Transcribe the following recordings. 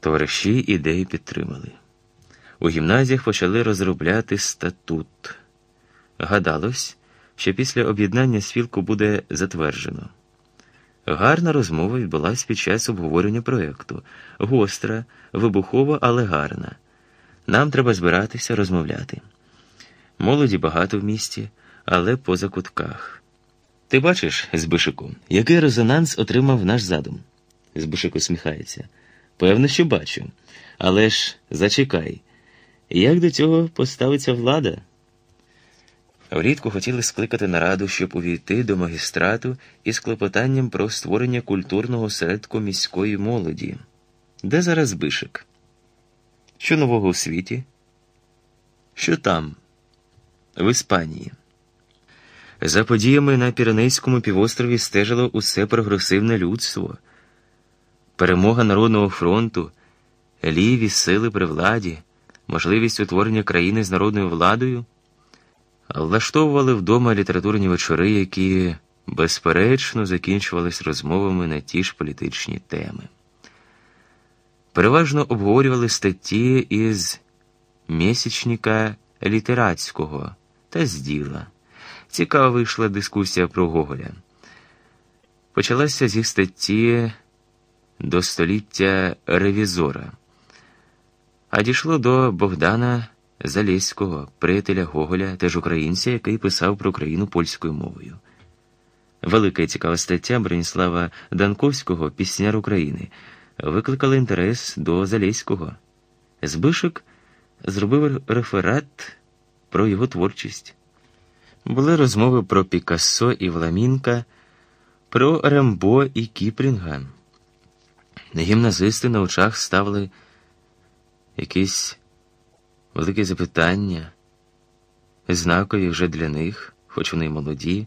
Товариші ідею підтримали. У гімназіях почали розробляти статут. Гадалось, що після об'єднання спілку буде затверджено. Гарна розмова відбулася під час обговорення проєкту. Гостра, вибухова, але гарна. Нам треба збиратися, розмовляти. Молоді багато в місті, але по закутках. Ти бачиш, Збишику, який резонанс отримав наш задум? Збишик усміхається. Певно, що бачу. Але ж зачекай, як до цього поставиться влада? Влітку хотіли скликати нараду, щоб увійти до магістрату із клопотанням про створення культурного осередку міської молоді. Де зараз Бишик? Що нового у світі? Що там, в Іспанії? За подіями на Піренейському півострові стежило усе прогресивне людство. Перемога Народного фронту, ліві сили при владі, можливість утворення країни з народною владою влаштовували вдома літературні вечори, які, безперечно, закінчувались розмовами на ті ж політичні теми. Переважно обговорювали статті із місячника літератського та з діла. Цікава вийшла дискусія про Гоголя. Почалася зі статті до століття ревізора, а дійшло до Богдана Залєського, приятеля Гоголя, теж українця, який писав про Україну польською мовою. Велика і цікава стаття Броніслава Данковського Пісняр України викликала інтерес до Залєського. Збишик зробив реферат про його творчість. Були розмови про Пікассо і Вламінка, про Рембо і Кіпрінга. Гімназисти на очах ставили якісь великі запитання, знакові вже для них, хоч вони й молоді,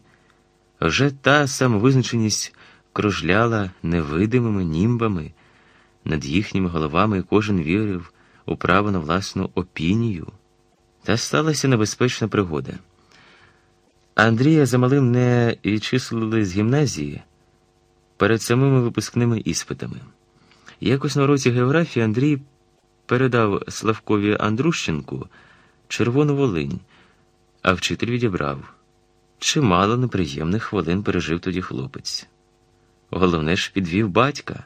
вже та самовизначеність кружляла невидимими німбами над їхніми головами, і кожен вірив у право на власну опінію. Та сталася небезпечна пригода. Андрія замалим не і числили з гімназії перед самими випускними іспитами. Якось на уроці географії Андрій передав Славкові Андрущенку червону волинь, а вчитель відібрав. Чимало неприємних хвилин пережив тоді хлопець. Головне ж підвів батька.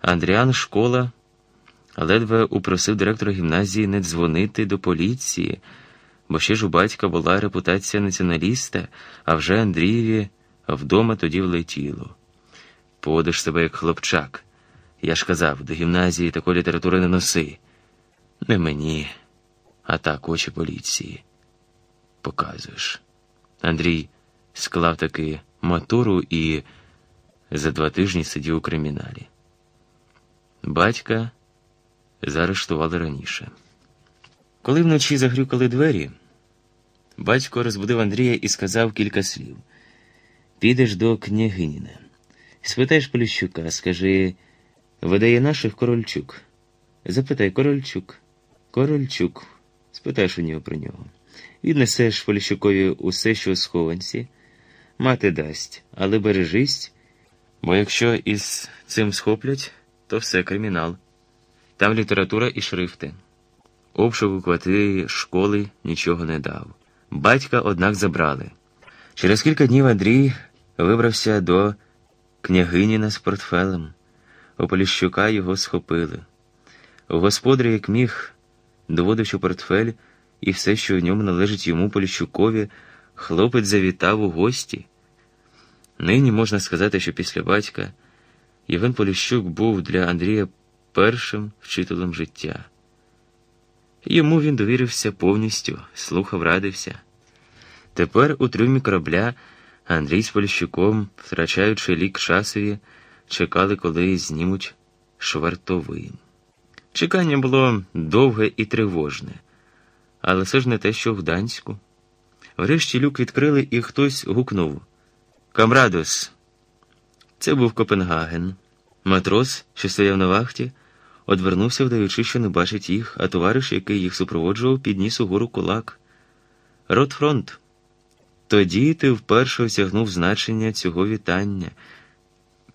Андріан школа ледве упросив директора гімназії не дзвонити до поліції, бо ще ж у батька була репутація націоналіста, а вже Андрієві вдома тоді влетіло. Подиш себе як хлопчак. Я ж казав, до гімназії такої літератури не носи. Не мені, а так очі поліції. Показуєш. Андрій склав таки матуру і за два тижні сидів у криміналі. Батька заарештували раніше. Коли вночі загрюкали двері, батько розбудив Андрія і сказав кілька слів: Підеш до княгиніна, спитаєш Поліщука, скажи. Видає наших Корольчук. Запитай Корольчук. Корольчук. Спитаєш у нього про нього. Віднесеш Поліщукові усе, що у схованці. Мати дасть, але бережись, бо якщо із цим схоплять, то все кримінал. Там література і шрифти. Обшук у квартирі школи нічого не дав. Батька, однак, забрали. Через кілька днів Андрій вибрався до княгиніна з портфелем. У Поліщука його схопили. У господаря, як міг, доводивши портфель і все, що в ньому належить йому Поліщукові, хлопець завітав у гості. Нині можна сказати, що після батька Євген Поліщук був для Андрія першим вчителем життя. Йому він довірився повністю, слухав, радився. Тепер у трюмі корабля Андрій з Поліщуком, втрачаючи лік часові, чекали, коли знімуть швартовий. Чекання було довге і тривожне, але це ж не те, що в Данську. Врешті люк відкрили, і хтось гукнув Камрадос. Це був Копенгаген. Матрос, що стояв на вахті, одвернувся, вдаючи, що не бачить їх, а товариш, який їх супроводжував, підніс угору кулак. Ротфронт. Тоді ти вперше осягнув значення цього вітання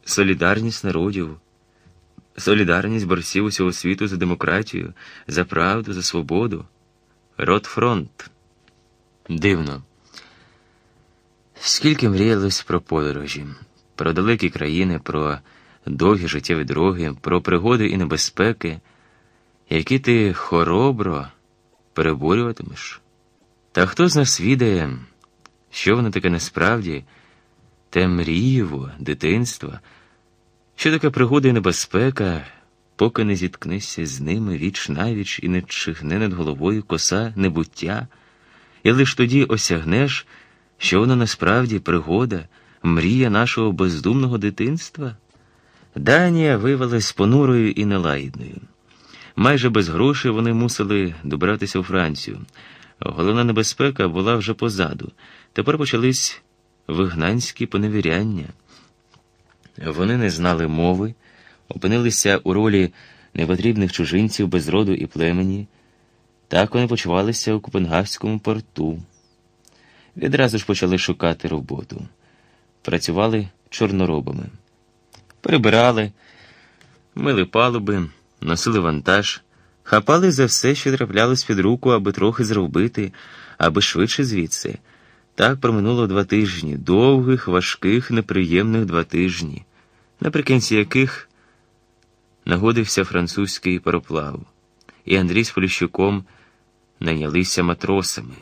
солідарність народів, солідарність борців усього світу за демократію, за правду, за свободу. Ротфронт. Дивно. Скільки мріялось про подорожі, про далекі країни, про довгі життєві дороги, про пригоди і небезпеки, які ти хоробро переборюватимеш. Та хто з нас відає, що воно таке насправді, те мрієво, дитинство, що таке пригода і небезпека, поки не зіткнешся з ними віч навіч і не чихне над головою коса небуття, і лиш тоді осягнеш, що воно насправді пригода, мрія нашого бездумного дитинства. Данія виявилась понурою і нелагідною. Майже без грошей вони мусили добратися у Францію. Головна небезпека була вже позаду. Тепер почались вигнанські поневіряння. Вони не знали мови, опинилися у ролі непотрібних чужинців без роду і племені. Так вони почувалися у Копенгавському порту. Відразу ж почали шукати роботу. Працювали чорноробами, прибирали, мили палуби, носили вантаж, хапали за все, що траплялось під руку, аби трохи зробити, аби швидше звідси. Так проминуло два тижні, довгих, важких, неприємних два тижні, наприкінці яких нагодився французький пароплав, і Андрій з Поліщуком найнялися матросами.